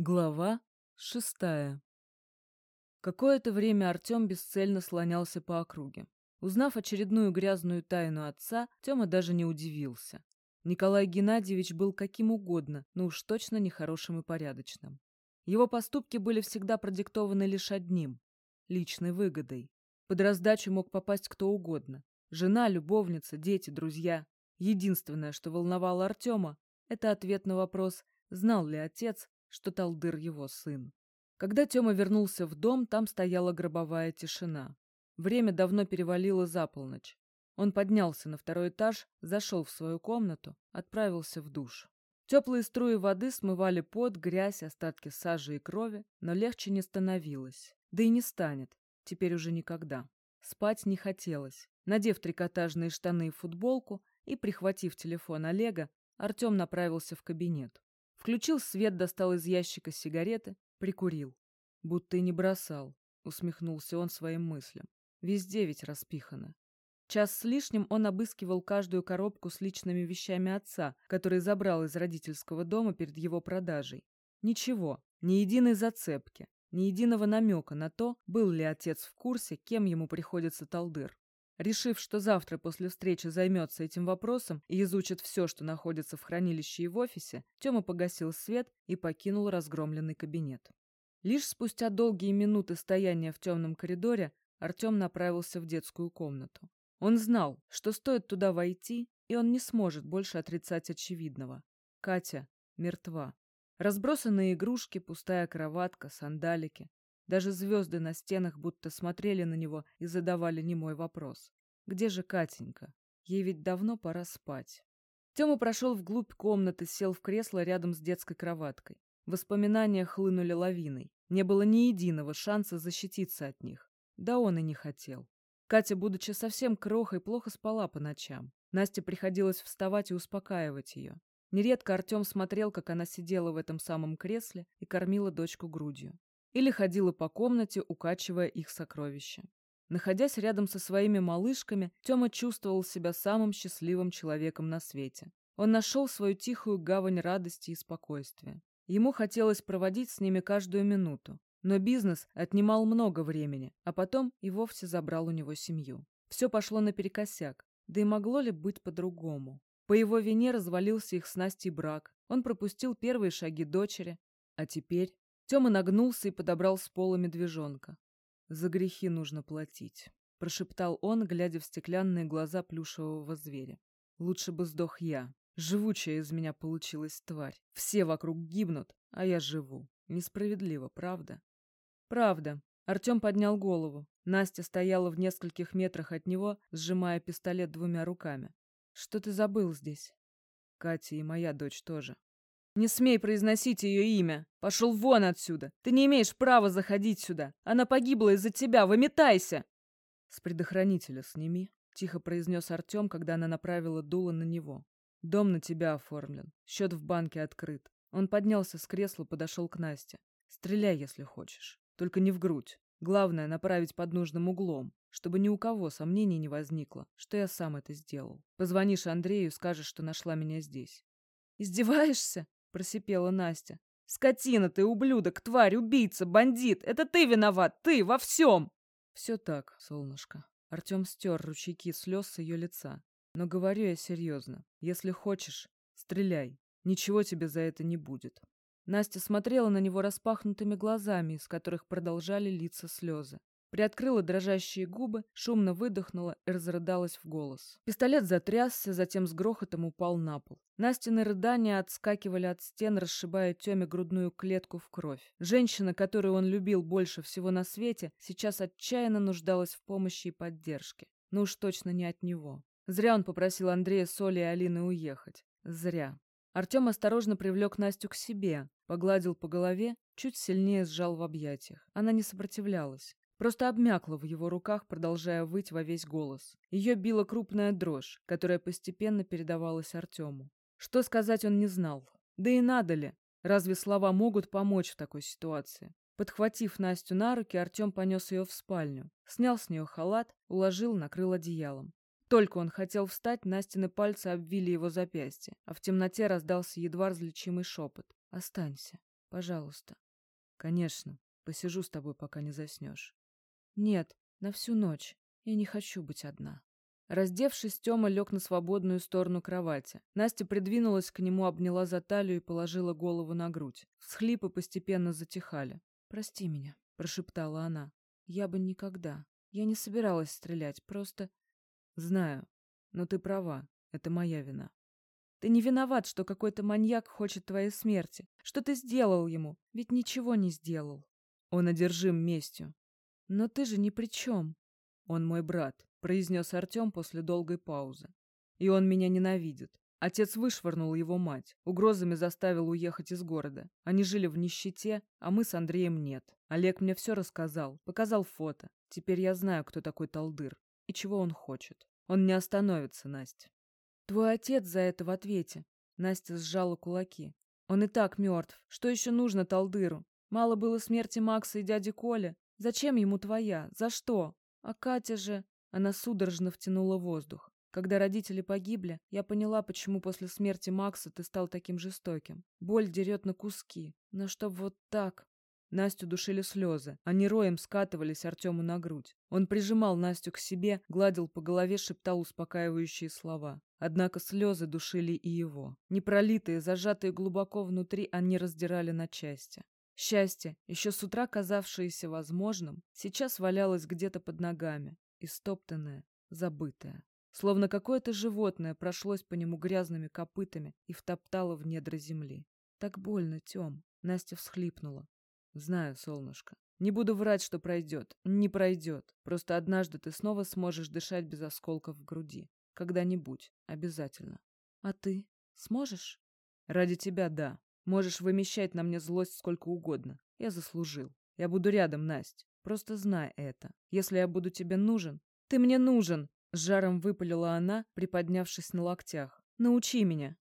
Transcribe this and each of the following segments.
Глава шестая Какое-то время Артем бесцельно слонялся по округе. Узнав очередную грязную тайну отца, Тёма даже не удивился. Николай Геннадьевич был каким угодно, но уж точно нехорошим и порядочным. Его поступки были всегда продиктованы лишь одним – личной выгодой. Под раздачу мог попасть кто угодно – жена, любовница, дети, друзья. Единственное, что волновало Артема – это ответ на вопрос, знал ли отец, что Талдыр его сын. Когда Тёма вернулся в дом, там стояла гробовая тишина. Время давно перевалило за полночь. Он поднялся на второй этаж, зашел в свою комнату, отправился в душ. Теплые струи воды смывали пот, грязь, остатки сажи и крови, но легче не становилось. Да и не станет. Теперь уже никогда. Спать не хотелось. Надев трикотажные штаны и футболку и прихватив телефон Олега, Артем направился в кабинет. Включил свет, достал из ящика сигареты, прикурил. Будто и не бросал, усмехнулся он своим мыслям. Везде ведь распихано. Час с лишним он обыскивал каждую коробку с личными вещами отца, который забрал из родительского дома перед его продажей. Ничего, ни единой зацепки, ни единого намека на то, был ли отец в курсе, кем ему приходится Талдыр. Решив, что завтра после встречи займется этим вопросом и изучит все, что находится в хранилище и в офисе, Тёма погасил свет и покинул разгромленный кабинет. Лишь спустя долгие минуты стояния в темном коридоре Артем направился в детскую комнату. Он знал, что стоит туда войти, и он не сможет больше отрицать очевидного. Катя мертва. Разбросанные игрушки, пустая кроватка, сандалики. Даже звезды на стенах будто смотрели на него и задавали немой вопрос. Где же Катенька? Ей ведь давно пора спать. Тёма прошел вглубь комнаты, сел в кресло рядом с детской кроваткой. Воспоминания хлынули лавиной. Не было ни единого шанса защититься от них. Да он и не хотел. Катя, будучи совсем крохой, плохо спала по ночам. Насте приходилось вставать и успокаивать ее. Нередко Артем смотрел, как она сидела в этом самом кресле и кормила дочку грудью или ходила по комнате, укачивая их сокровища. Находясь рядом со своими малышками, Тёма чувствовал себя самым счастливым человеком на свете. Он нашел свою тихую гавань радости и спокойствия. Ему хотелось проводить с ними каждую минуту. Но бизнес отнимал много времени, а потом и вовсе забрал у него семью. Все пошло наперекосяк, да и могло ли быть по-другому? По его вине развалился их с Настей брак, он пропустил первые шаги дочери, а теперь Тёма нагнулся и подобрал с пола медвежонка. «За грехи нужно платить», — прошептал он, глядя в стеклянные глаза плюшевого зверя. «Лучше бы сдох я. Живучая из меня получилась тварь. Все вокруг гибнут, а я живу. Несправедливо, правда?» «Правда». Артём поднял голову. Настя стояла в нескольких метрах от него, сжимая пистолет двумя руками. «Что ты забыл здесь?» «Катя и моя дочь тоже», не смей произносить ее имя. Пошел вон отсюда. Ты не имеешь права заходить сюда. Она погибла из-за тебя. Выметайся. С предохранителя сними, тихо произнес Артем, когда она направила дуло на него. Дом на тебя оформлен. Счет в банке открыт. Он поднялся с кресла, подошел к Насте. Стреляй, если хочешь. Только не в грудь. Главное, направить под нужным углом, чтобы ни у кого сомнений не возникло, что я сам это сделал. Позвонишь Андрею, скажешь, что нашла меня здесь. «Издеваешься?» — просипела Настя. «Скотина ты, ублюдок, тварь, убийца, бандит! Это ты виноват, ты во всем!» «Все так, солнышко». Артем стер ручейки слез с ее лица. «Но говорю я серьезно. Если хочешь, стреляй. Ничего тебе за это не будет». Настя смотрела на него распахнутыми глазами, из которых продолжали литься слезы. Приоткрыла дрожащие губы, шумно выдохнула и разрыдалась в голос. Пистолет затрясся, затем с грохотом упал на пол. Настины рыдания отскакивали от стен, расшибая Тёме грудную клетку в кровь. Женщина, которую он любил больше всего на свете, сейчас отчаянно нуждалась в помощи и поддержке. Но уж точно не от него. Зря он попросил Андрея, Соли и Алины уехать. Зря. Артем осторожно привлек Настю к себе, погладил по голове, чуть сильнее сжал в объятиях. Она не сопротивлялась. Просто обмякла в его руках, продолжая выть во весь голос. Ее била крупная дрожь, которая постепенно передавалась Артему. Что сказать он не знал. Да и надо ли? Разве слова могут помочь в такой ситуации? Подхватив Настю на руки, Артем понес ее в спальню. Снял с нее халат, уложил, накрыл одеялом. Только он хотел встать, Настины пальцы обвили его запястье, а в темноте раздался едва различимый шепот. «Останься». Пожалуйста. Конечно. Посижу с тобой, пока не заснешь. Нет, на всю ночь. Я не хочу быть одна. Раздевшись, Тёма лег на свободную сторону кровати. Настя придвинулась к нему, обняла за талию и положила голову на грудь. Всхлипы постепенно затихали. «Прости меня», — прошептала она. «Я бы никогда. Я не собиралась стрелять, просто...» «Знаю. Но ты права. Это моя вина». «Ты не виноват, что какой-то маньяк хочет твоей смерти. Что ты сделал ему? Ведь ничего не сделал». Он одержим местью. «Но ты же ни при чем». «Он мой брат произнес Артем после долгой паузы. И он меня ненавидит. Отец вышвырнул его мать, угрозами заставил уехать из города. Они жили в нищете, а мы с Андреем нет. Олег мне все рассказал, показал фото. Теперь я знаю, кто такой Талдыр и чего он хочет. Он не остановится, Настя. Твой отец за это в ответе. Настя сжала кулаки. Он и так мертв. Что еще нужно Талдыру? Мало было смерти Макса и дяди Коля. Зачем ему твоя? За что? А Катя же... Она судорожно втянула воздух. Когда родители погибли, я поняла, почему после смерти Макса ты стал таким жестоким. Боль дерет на куски. Но чтоб вот так... Настю душили слезы. Они роем скатывались Артему на грудь. Он прижимал Настю к себе, гладил по голове, шептал успокаивающие слова. Однако слезы душили и его. Непролитые, зажатые глубоко внутри, они раздирали на части. Счастье, еще с утра казавшееся возможным, сейчас валялось где-то под ногами истоптанное, забытое. Словно какое-то животное прошлось по нему грязными копытами и втоптало в недра земли. Так больно, Тём. Настя всхлипнула. Знаю, солнышко. Не буду врать, что пройдет. Не пройдет. Просто однажды ты снова сможешь дышать без осколков в груди. Когда-нибудь. Обязательно. А ты? Сможешь? Ради тебя, да. Можешь вымещать на мне злость сколько угодно. Я заслужил. Я буду рядом, Настя. Просто знай это. Если я буду тебе нужен, ты мне нужен, с жаром выпалила она, приподнявшись на локтях. Научи меня.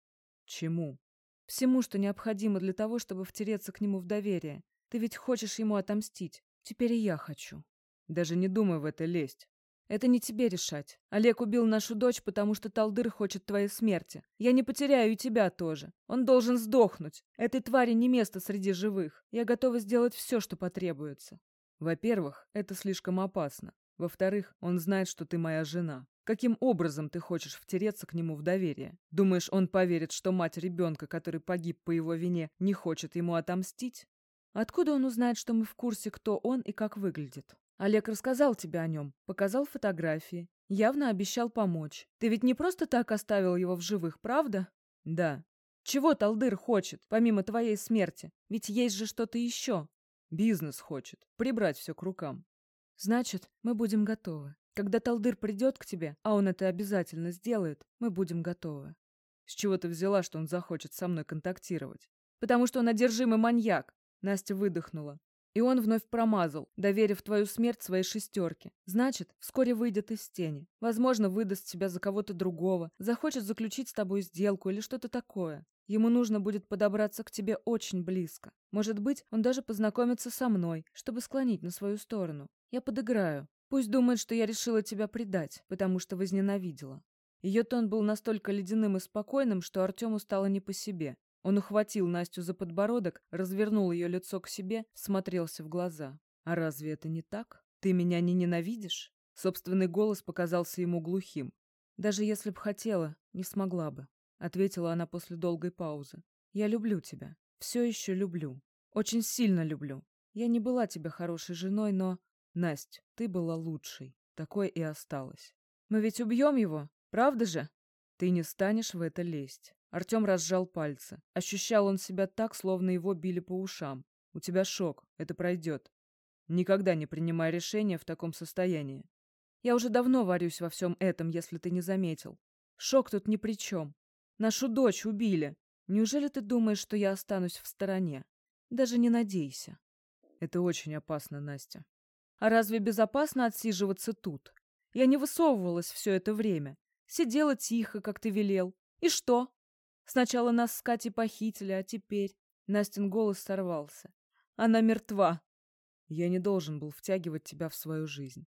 Чему? Всему, что необходимо для того, чтобы втереться к нему в доверие. Ты ведь хочешь ему отомстить. Теперь и я хочу. Даже не думай в это лезть. Это не тебе решать. Олег убил нашу дочь, потому что Талдыр хочет твоей смерти. Я не потеряю и тебя тоже. Он должен сдохнуть. Этой твари не место среди живых. Я готова сделать все, что потребуется. Во-первых, это слишком опасно. Во-вторых, он знает, что ты моя жена. Каким образом ты хочешь втереться к нему в доверие? Думаешь, он поверит, что мать ребенка, который погиб по его вине, не хочет ему отомстить? Откуда он узнает, что мы в курсе, кто он и как выглядит? Олег рассказал тебе о нем, показал фотографии, явно обещал помочь. Ты ведь не просто так оставил его в живых, правда? Да. Чего Талдыр хочет, помимо твоей смерти? Ведь есть же что-то еще. Бизнес хочет. Прибрать все к рукам. Значит, мы будем готовы. Когда Талдыр придет к тебе, а он это обязательно сделает, мы будем готовы. С чего ты взяла, что он захочет со мной контактировать? Потому что он одержимый маньяк. Настя выдохнула. И он вновь промазал, доверив твою смерть своей шестерке. Значит, вскоре выйдет из тени. Возможно, выдаст себя за кого-то другого, захочет заключить с тобой сделку или что-то такое. Ему нужно будет подобраться к тебе очень близко. Может быть, он даже познакомится со мной, чтобы склонить на свою сторону. Я подыграю. Пусть думает, что я решила тебя предать, потому что возненавидела. Ее тон был настолько ледяным и спокойным, что Артему стало не по себе. Он ухватил Настю за подбородок, развернул ее лицо к себе, смотрелся в глаза. «А разве это не так? Ты меня не ненавидишь?» Собственный голос показался ему глухим. «Даже если б хотела, не смогла бы», — ответила она после долгой паузы. «Я люблю тебя. Все еще люблю. Очень сильно люблю. Я не была тебе хорошей женой, но... Насть, ты была лучшей. Такой и осталась. Мы ведь убьем его, правда же? Ты не станешь в это лезть. Артем разжал пальцы. Ощущал он себя так, словно его били по ушам. «У тебя шок. Это пройдет. Никогда не принимай решения в таком состоянии. Я уже давно варюсь во всем этом, если ты не заметил. Шок тут ни при чем. Нашу дочь убили. Неужели ты думаешь, что я останусь в стороне? Даже не надейся. Это очень опасно, Настя. А разве безопасно отсиживаться тут? Я не высовывалась все это время. Сидела тихо, как ты велел. И что? Сначала нас с Катей похитили, а теперь... Настин голос сорвался. Она мертва. Я не должен был втягивать тебя в свою жизнь.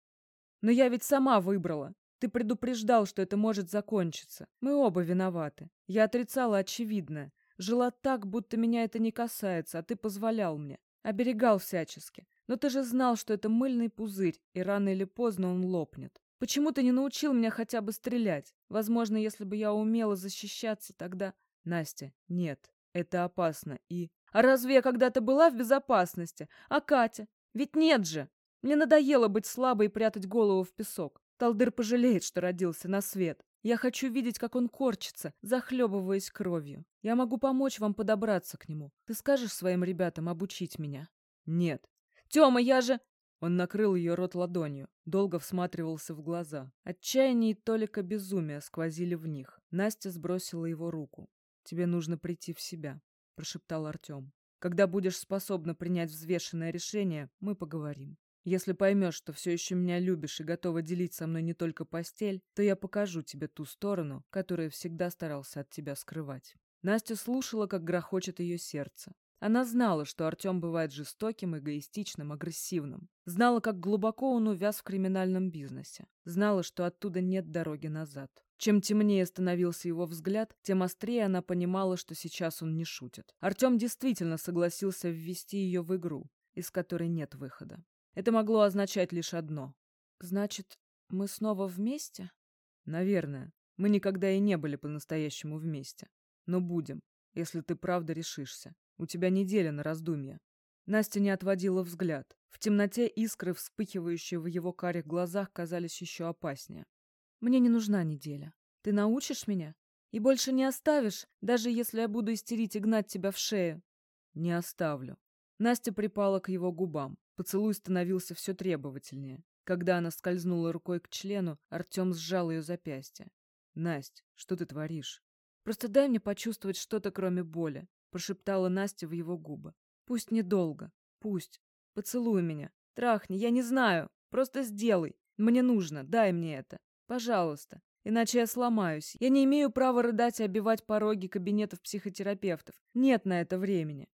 Но я ведь сама выбрала. Ты предупреждал, что это может закончиться. Мы оба виноваты. Я отрицала очевидное. Жила так, будто меня это не касается, а ты позволял мне. Оберегал всячески. Но ты же знал, что это мыльный пузырь, и рано или поздно он лопнет. Почему ты не научил меня хотя бы стрелять? Возможно, если бы я умела защищаться, тогда... Настя, нет, это опасно и... А разве я когда-то была в безопасности? А Катя? Ведь нет же! Мне надоело быть слабой и прятать голову в песок. Талдыр пожалеет, что родился на свет. Я хочу видеть, как он корчится, захлебываясь кровью. Я могу помочь вам подобраться к нему. Ты скажешь своим ребятам обучить меня? Нет. Тёма, я же... Он накрыл ее рот ладонью, долго всматривался в глаза. Отчаяние и толика безумия сквозили в них. Настя сбросила его руку. «Тебе нужно прийти в себя», — прошептал Артем. «Когда будешь способна принять взвешенное решение, мы поговорим. Если поймешь, что все еще меня любишь и готова делить со мной не только постель, то я покажу тебе ту сторону, которую всегда старался от тебя скрывать». Настя слушала, как грохочет ее сердце. Она знала, что Артем бывает жестоким, эгоистичным, агрессивным. Знала, как глубоко он увяз в криминальном бизнесе. Знала, что оттуда нет дороги назад. Чем темнее становился его взгляд, тем острее она понимала, что сейчас он не шутит. Артем действительно согласился ввести ее в игру, из которой нет выхода. Это могло означать лишь одно. «Значит, мы снова вместе?» «Наверное. Мы никогда и не были по-настоящему вместе. Но будем, если ты правда решишься. У тебя неделя на раздумье». Настя не отводила взгляд. В темноте искры, вспыхивающие в его карих глазах, казались еще опаснее. «Мне не нужна неделя. Ты научишь меня? И больше не оставишь, даже если я буду истерить и гнать тебя в шею?» «Не оставлю». Настя припала к его губам. Поцелуй становился все требовательнее. Когда она скользнула рукой к члену, Артем сжал ее запястье. «Насть, что ты творишь?» «Просто дай мне почувствовать что-то, кроме боли прошептала Настя в его губы. Пусть недолго. Пусть. Поцелуй меня. Трахни, я не знаю. Просто сделай. Мне нужно, дай мне это. Пожалуйста. Иначе я сломаюсь. Я не имею права рыдать и обивать пороги кабинетов психотерапевтов. Нет на это времени.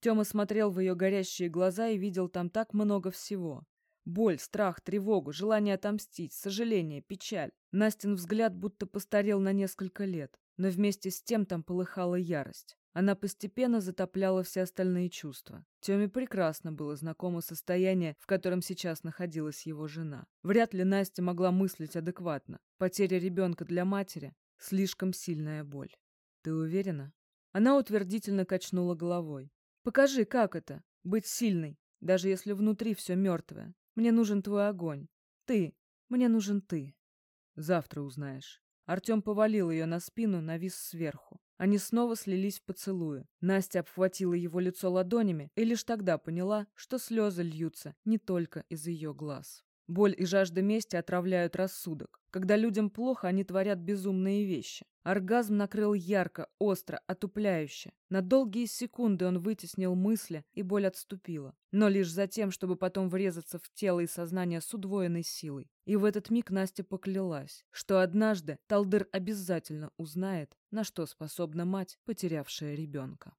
Тёма смотрел в ее горящие глаза и видел там так много всего. Боль, страх, тревогу, желание отомстить, сожаление, печаль. Настин взгляд будто постарел на несколько лет, но вместе с тем там полыхала ярость. Она постепенно затопляла все остальные чувства. Тёме прекрасно было знакомо состояние, в котором сейчас находилась его жена. Вряд ли Настя могла мыслить адекватно. Потеря ребенка для матери – слишком сильная боль. «Ты уверена?» Она утвердительно качнула головой. «Покажи, как это – быть сильной, даже если внутри все мертвое. Мне нужен твой огонь. Ты. Мне нужен ты. Завтра узнаешь». Артем повалил ее на спину, навис сверху. Они снова слились в поцелуе. Настя обхватила его лицо ладонями и лишь тогда поняла, что слезы льются не только из ее глаз. Боль и жажда мести отравляют рассудок. Когда людям плохо, они творят безумные вещи. Оргазм накрыл ярко, остро, отупляюще. На долгие секунды он вытеснил мысли, и боль отступила. Но лишь за тем, чтобы потом врезаться в тело и сознание с удвоенной силой. И в этот миг Настя поклялась, что однажды Талдыр обязательно узнает, на что способна мать, потерявшая ребенка.